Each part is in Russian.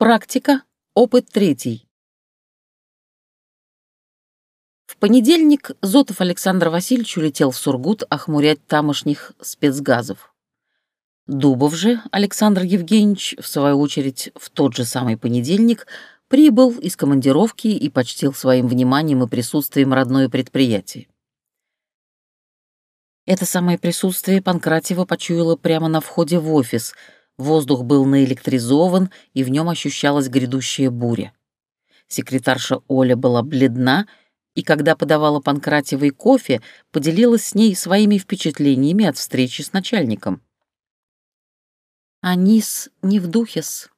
Практика. Опыт третий. В понедельник Зотов Александр Васильевич улетел в Сургут охмурять тамошних спецгазов. Дубов же Александр Евгеньевич, в свою очередь, в тот же самый понедельник прибыл из командировки и почтил своим вниманием и присутствием родное предприятие. Это самое присутствие Панкратьева почуяло прямо на входе в офис — Воздух был наэлектризован, и в нем ощущалась грядущая буря. Секретарша Оля была бледна, и когда подавала Панкратевой кофе, поделилась с ней своими впечатлениями от встречи с начальником. «Анис не в духе-с.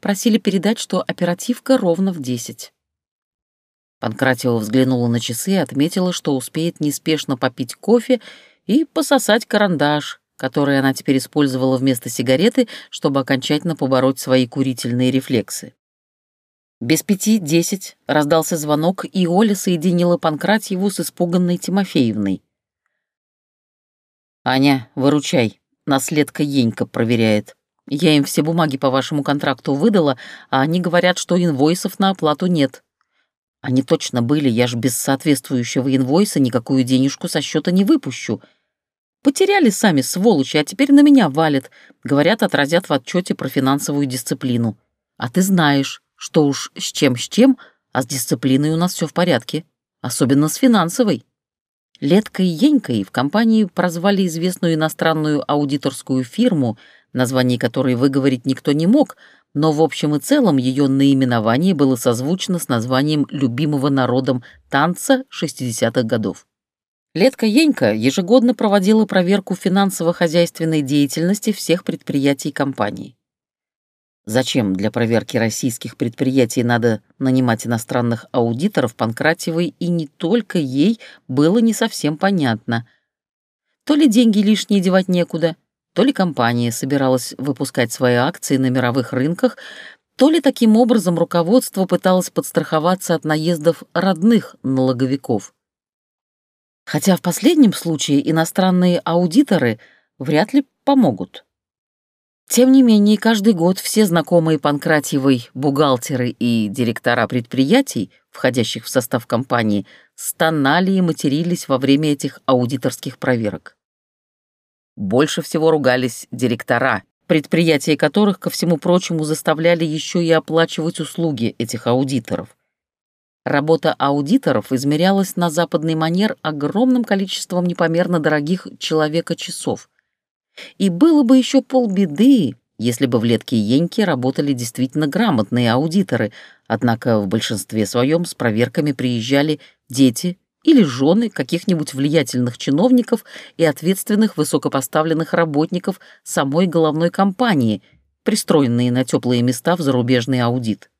Просили передать, что оперативка ровно в десять». Панкратева взглянула на часы и отметила, что успеет неспешно попить кофе и пососать карандаш, которые она теперь использовала вместо сигареты, чтобы окончательно побороть свои курительные рефлексы. Без пяти десять раздался звонок, и Оля соединила Панкратьеву с испуганной Тимофеевной. «Аня, выручай, наследка Енька проверяет. Я им все бумаги по вашему контракту выдала, а они говорят, что инвойсов на оплату нет. Они точно были, я ж без соответствующего инвойса никакую денежку со счета не выпущу», Потеряли сами, сволочи, а теперь на меня валят. Говорят, отразят в отчете про финансовую дисциплину. А ты знаешь, что уж с чем с чем, а с дисциплиной у нас все в порядке. Особенно с финансовой. Леткой Енькой в компании прозвали известную иностранную аудиторскую фирму, название которой выговорить никто не мог, но в общем и целом ее наименование было созвучно с названием любимого народом танца 60-х годов. Летка Енька ежегодно проводила проверку финансово-хозяйственной деятельности всех предприятий компании. Зачем для проверки российских предприятий надо нанимать иностранных аудиторов Панкратьевой и не только ей было не совсем понятно. То ли деньги лишние девать некуда, то ли компания собиралась выпускать свои акции на мировых рынках, то ли таким образом руководство пыталось подстраховаться от наездов родных налоговиков. Хотя в последнем случае иностранные аудиторы вряд ли помогут. Тем не менее, каждый год все знакомые Панкратьевой бухгалтеры и директора предприятий, входящих в состав компании, стонали и матерились во время этих аудиторских проверок. Больше всего ругались директора, предприятия которых, ко всему прочему, заставляли еще и оплачивать услуги этих аудиторов. Работа аудиторов измерялась на западный манер огромным количеством непомерно дорогих человека-часов. И было бы еще полбеды, если бы в летке Еньки работали действительно грамотные аудиторы, однако в большинстве своем с проверками приезжали дети или жены каких-нибудь влиятельных чиновников и ответственных высокопоставленных работников самой головной компании, пристроенные на теплые места в зарубежный аудит.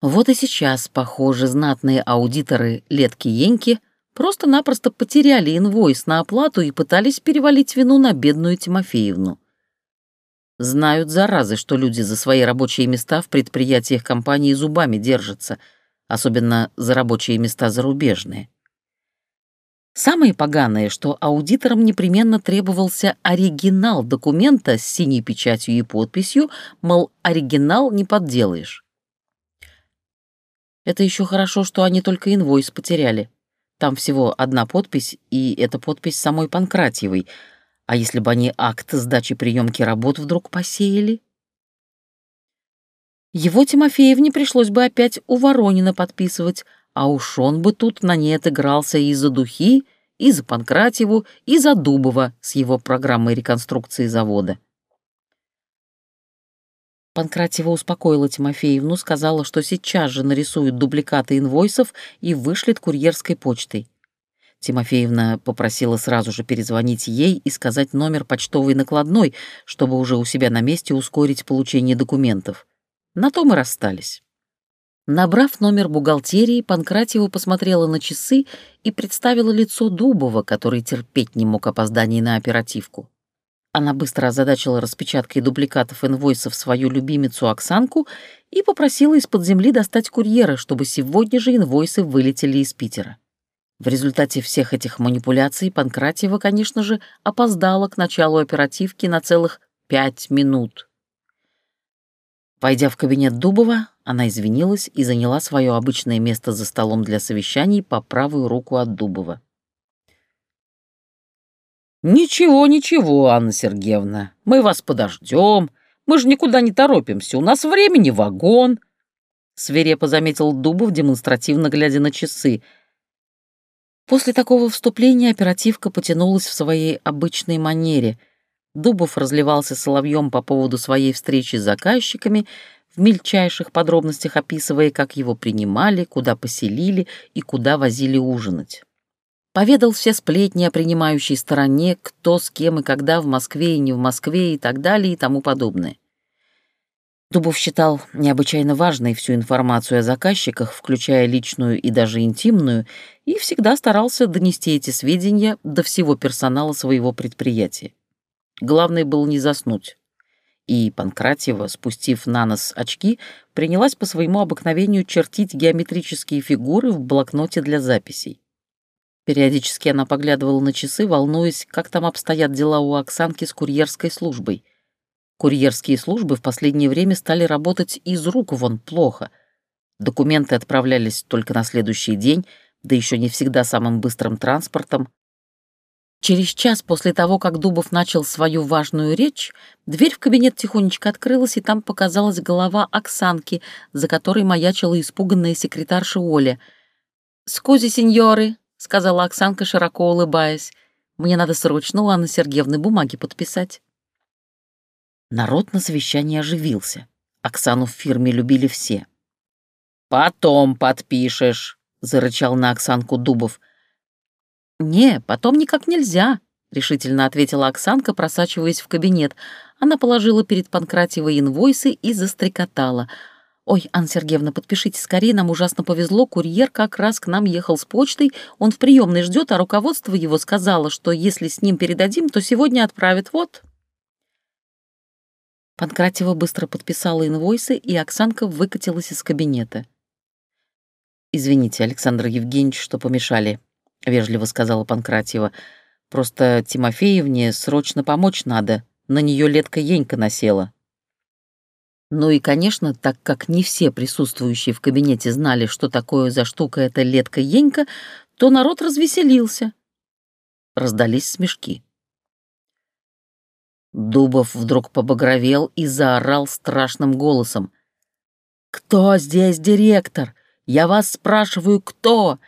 Вот и сейчас, похоже, знатные аудиторы Летки-Еньки просто-напросто потеряли инвойс на оплату и пытались перевалить вину на бедную Тимофеевну. Знают заразы, что люди за свои рабочие места в предприятиях компании зубами держатся, особенно за рабочие места зарубежные. Самое поганое, что аудиторам непременно требовался оригинал документа с синей печатью и подписью, мол, оригинал не подделаешь. Это еще хорошо, что они только инвойс потеряли. Там всего одна подпись, и это подпись самой Панкратьевой. А если бы они акт сдачи приемки работ вдруг посеяли? Его Тимофеевне пришлось бы опять у Воронина подписывать, а уж он бы тут на ней отыгрался и за духи, и за Панкратьеву, и за Дубова с его программой реконструкции завода. Панкратьева успокоила Тимофеевну, сказала, что сейчас же нарисует дубликаты инвойсов и вышлет курьерской почтой. Тимофеевна попросила сразу же перезвонить ей и сказать номер почтовой накладной, чтобы уже у себя на месте ускорить получение документов. На том и расстались. Набрав номер бухгалтерии, Панкратьева посмотрела на часы и представила лицо Дубова, который терпеть не мог опозданий на оперативку. Она быстро озадачила распечаткой дубликатов инвойсов свою любимицу Оксанку и попросила из-под земли достать курьера, чтобы сегодня же инвойсы вылетели из Питера. В результате всех этих манипуляций Панкратьева, конечно же, опоздала к началу оперативки на целых пять минут. Войдя в кабинет Дубова, она извинилась и заняла свое обычное место за столом для совещаний по правую руку от Дубова. «Ничего, ничего, Анна Сергеевна, мы вас подождем. Мы же никуда не торопимся, у нас времени вагон», — свирепо заметил Дубов, демонстративно глядя на часы. После такого вступления оперативка потянулась в своей обычной манере — Дубов разливался соловьем по поводу своей встречи с заказчиками, в мельчайших подробностях описывая, как его принимали, куда поселили и куда возили ужинать. Поведал все сплетни о принимающей стороне, кто с кем и когда в Москве и не в Москве и так далее и тому подобное. Дубов считал необычайно важной всю информацию о заказчиках, включая личную и даже интимную, и всегда старался донести эти сведения до всего персонала своего предприятия. Главное было не заснуть. И Панкратьева, спустив на нос очки, принялась по своему обыкновению чертить геометрические фигуры в блокноте для записей. Периодически она поглядывала на часы, волнуясь, как там обстоят дела у Оксанки с курьерской службой. Курьерские службы в последнее время стали работать из рук вон плохо. Документы отправлялись только на следующий день, да еще не всегда самым быстрым транспортом, Через час после того, как Дубов начал свою важную речь, дверь в кабинет тихонечко открылась, и там показалась голова Оксанки, за которой маячила испуганная секретарша Оля. «Скузи, сеньоры», — сказала Оксанка, широко улыбаясь. «Мне надо срочно у Анны Сергеевны бумаги подписать». Народ на совещании оживился. Оксану в фирме любили все. «Потом подпишешь», — зарычал на Оксанку Дубов. «Не, потом никак нельзя», — решительно ответила Оксанка, просачиваясь в кабинет. Она положила перед Панкратьевой инвойсы и застрекотала. «Ой, Анна Сергеевна, подпишите скорее, нам ужасно повезло, курьер как раз к нам ехал с почтой, он в приемной ждет, а руководство его сказало, что если с ним передадим, то сегодня отправят, вот». Панкратьева быстро подписала инвойсы, и Оксанка выкатилась из кабинета. «Извините, Александр Евгеньевич, что помешали», — вежливо сказала Панкратьева. «Просто Тимофеевне срочно помочь надо. На нее летка Енька насела». Ну и, конечно, так как не все присутствующие в кабинете знали, что такое за штука эта летка Енька, то народ развеселился. Раздались смешки. Дубов вдруг побагровел и заорал страшным голосом. «Кто здесь директор? Я вас спрашиваю, кто?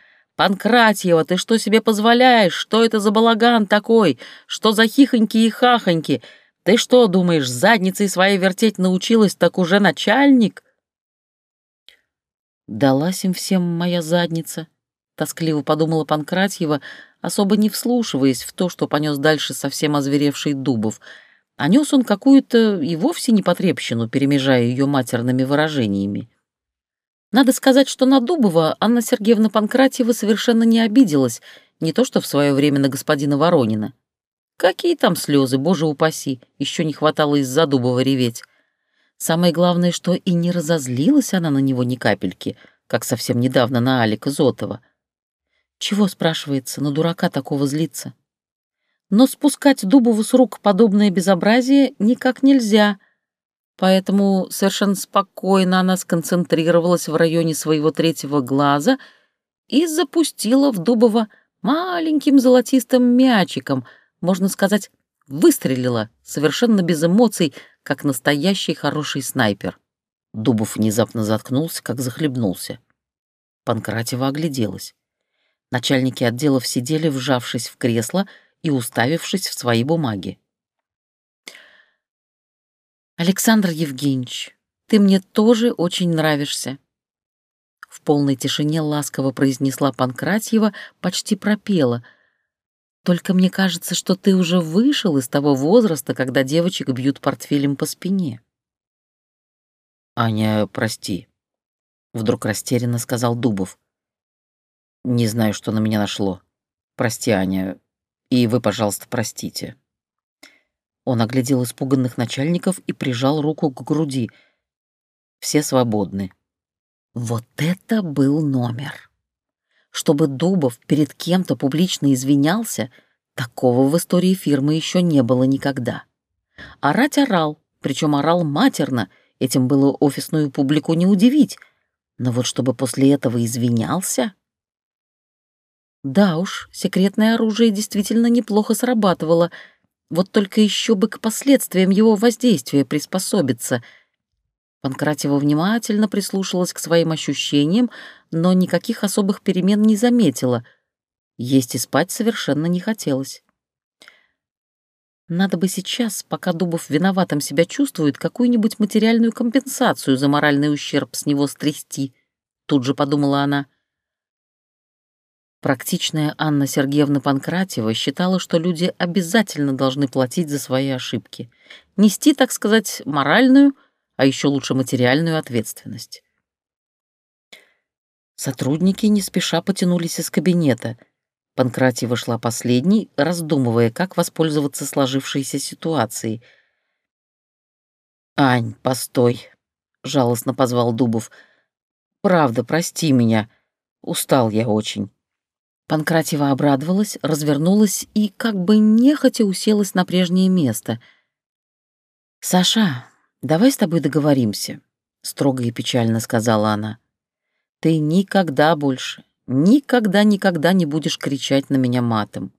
«Панкратьева, ты что себе позволяешь? Что это за балаган такой? Что за хихоньки и хахоньки? Ты что, думаешь, задницей своей вертеть научилась, так уже начальник?» «Далась им всем моя задница», — тоскливо подумала Панкратьева, особо не вслушиваясь в то, что понес дальше совсем озверевший Дубов. А нес он какую-то и вовсе непотребщину, перемежая ее матерными выражениями. Надо сказать, что на Дубова Анна Сергеевна Панкратьева совершенно не обиделась, не то что в свое время на господина Воронина. Какие там слезы, боже упаси, еще не хватало из-за Дубова реветь. Самое главное, что и не разозлилась она на него ни капельки, как совсем недавно на Алика Зотова. Чего, спрашивается, на дурака такого злиться? Но спускать Дубову с рук подобное безобразие никак нельзя — Поэтому совершенно спокойно она сконцентрировалась в районе своего третьего глаза и запустила в Дубова маленьким золотистым мячиком, можно сказать, выстрелила совершенно без эмоций, как настоящий хороший снайпер. Дубов внезапно заткнулся, как захлебнулся. Панкратева огляделась. Начальники отделов сидели, вжавшись в кресло и уставившись в свои бумаги. «Александр Евгеньевич, ты мне тоже очень нравишься». В полной тишине ласково произнесла Панкратьева, почти пропела. «Только мне кажется, что ты уже вышел из того возраста, когда девочек бьют портфелем по спине». «Аня, прости», — вдруг растерянно сказал Дубов. «Не знаю, что на меня нашло. Прости, Аня, и вы, пожалуйста, простите». Он оглядел испуганных начальников и прижал руку к груди. Все свободны. Вот это был номер. Чтобы Дубов перед кем-то публично извинялся, такого в истории фирмы еще не было никогда. Орать орал, причем орал матерно, Этим было офисную публику не удивить. Но вот чтобы после этого извинялся... Да уж, секретное оружие действительно неплохо срабатывало. Вот только еще бы к последствиям его воздействия приспособиться. Панкратева внимательно прислушалась к своим ощущениям, но никаких особых перемен не заметила. Есть и спать совершенно не хотелось. Надо бы сейчас, пока Дубов виноватым себя чувствует, какую-нибудь материальную компенсацию за моральный ущерб с него стрясти. Тут же подумала она. Практичная Анна Сергеевна Панкратева считала, что люди обязательно должны платить за свои ошибки. Нести, так сказать, моральную, а еще лучше материальную ответственность. Сотрудники не спеша потянулись из кабинета — Панкратьева шла последней, раздумывая, как воспользоваться сложившейся ситуацией. «Ань, постой!» — жалостно позвал Дубов. «Правда, прости меня. Устал я очень». Панкратьева обрадовалась, развернулась и как бы нехотя уселась на прежнее место. «Саша, давай с тобой договоримся», — строго и печально сказала она. «Ты никогда больше, Никогда-никогда не будешь кричать на меня матом.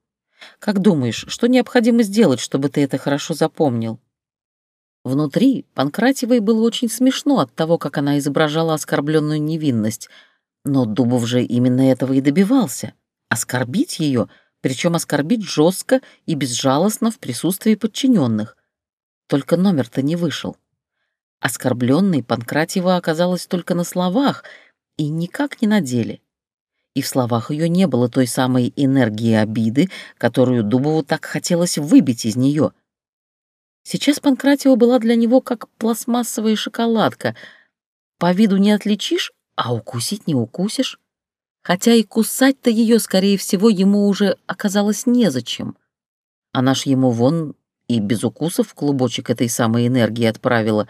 Как думаешь, что необходимо сделать, чтобы ты это хорошо запомнил?» Внутри Панкратевой было очень смешно от того, как она изображала оскорбленную невинность, но Дубов же именно этого и добивался — оскорбить ее, причем оскорбить жестко и безжалостно в присутствии подчиненных. Только номер-то не вышел. Оскорбленной Панкратева оказалась только на словах и никак не на деле и в словах ее не было той самой энергии обиды, которую Дубову так хотелось выбить из нее. Сейчас Панкратио была для него как пластмассовая шоколадка. По виду не отличишь, а укусить не укусишь. Хотя и кусать-то ее, скорее всего, ему уже оказалось незачем. Она ж ему вон и без укусов клубочек этой самой энергии отправила,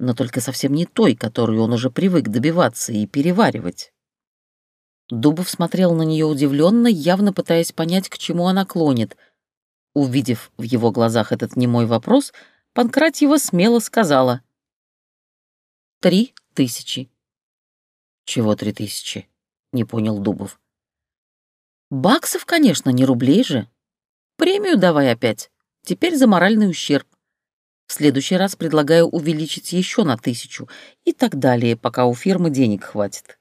но только совсем не той, которую он уже привык добиваться и переваривать. Дубов смотрел на нее удивленно, явно пытаясь понять, к чему она клонит. Увидев в его глазах этот немой вопрос, Панкратьева смело сказала. «Три тысячи». «Чего три тысячи?» — не понял Дубов. «Баксов, конечно, не рублей же. Премию давай опять. Теперь за моральный ущерб. В следующий раз предлагаю увеличить еще на тысячу и так далее, пока у фирмы денег хватит».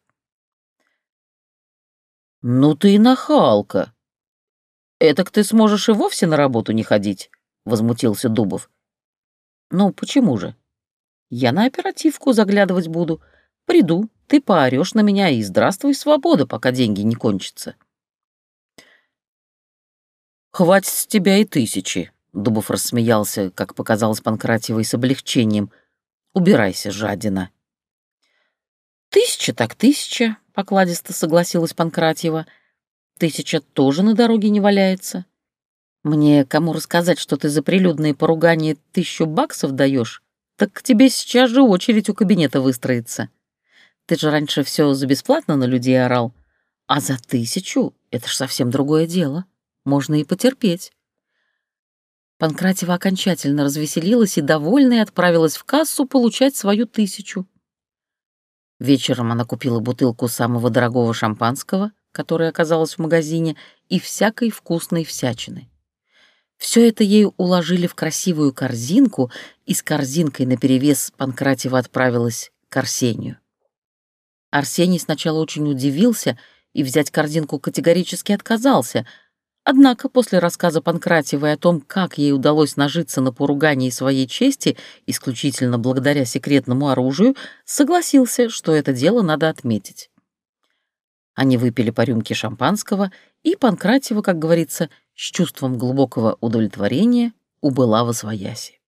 «Ну ты и нахалка!» «Этак ты сможешь и вовсе на работу не ходить», — возмутился Дубов. «Ну, почему же? Я на оперативку заглядывать буду. Приду, ты поорешь на меня и здравствуй, свобода, пока деньги не кончатся». «Хватит с тебя и тысячи», — Дубов рассмеялся, как показалось Панкратьевой с облегчением. «Убирайся, жадина». «Тысяча так тысяча», — покладисто согласилась Панкратьева. «Тысяча тоже на дороге не валяется. Мне кому рассказать, что ты за прилюдные поругания тысячу баксов даешь? Так к тебе сейчас же очередь у кабинета выстроится. Ты же раньше все за бесплатно на людей орал, а за тысячу — это ж совсем другое дело. Можно и потерпеть». Панкратева окончательно развеселилась и, довольная, отправилась в кассу получать свою тысячу. Вечером она купила бутылку самого дорогого шампанского, которое оказалось в магазине, и всякой вкусной всячины. Все это ей уложили в красивую корзинку, и с корзинкой наперевес Панкратева отправилась к Арсению. Арсений сначала очень удивился и взять корзинку категорически отказался — Однако после рассказа Панкратиевой о том, как ей удалось нажиться на поругании своей чести исключительно благодаря секретному оружию, согласился, что это дело надо отметить. Они выпили по рюмке шампанского, и Панкратиева, как говорится, с чувством глубокого удовлетворения убыла во свояси.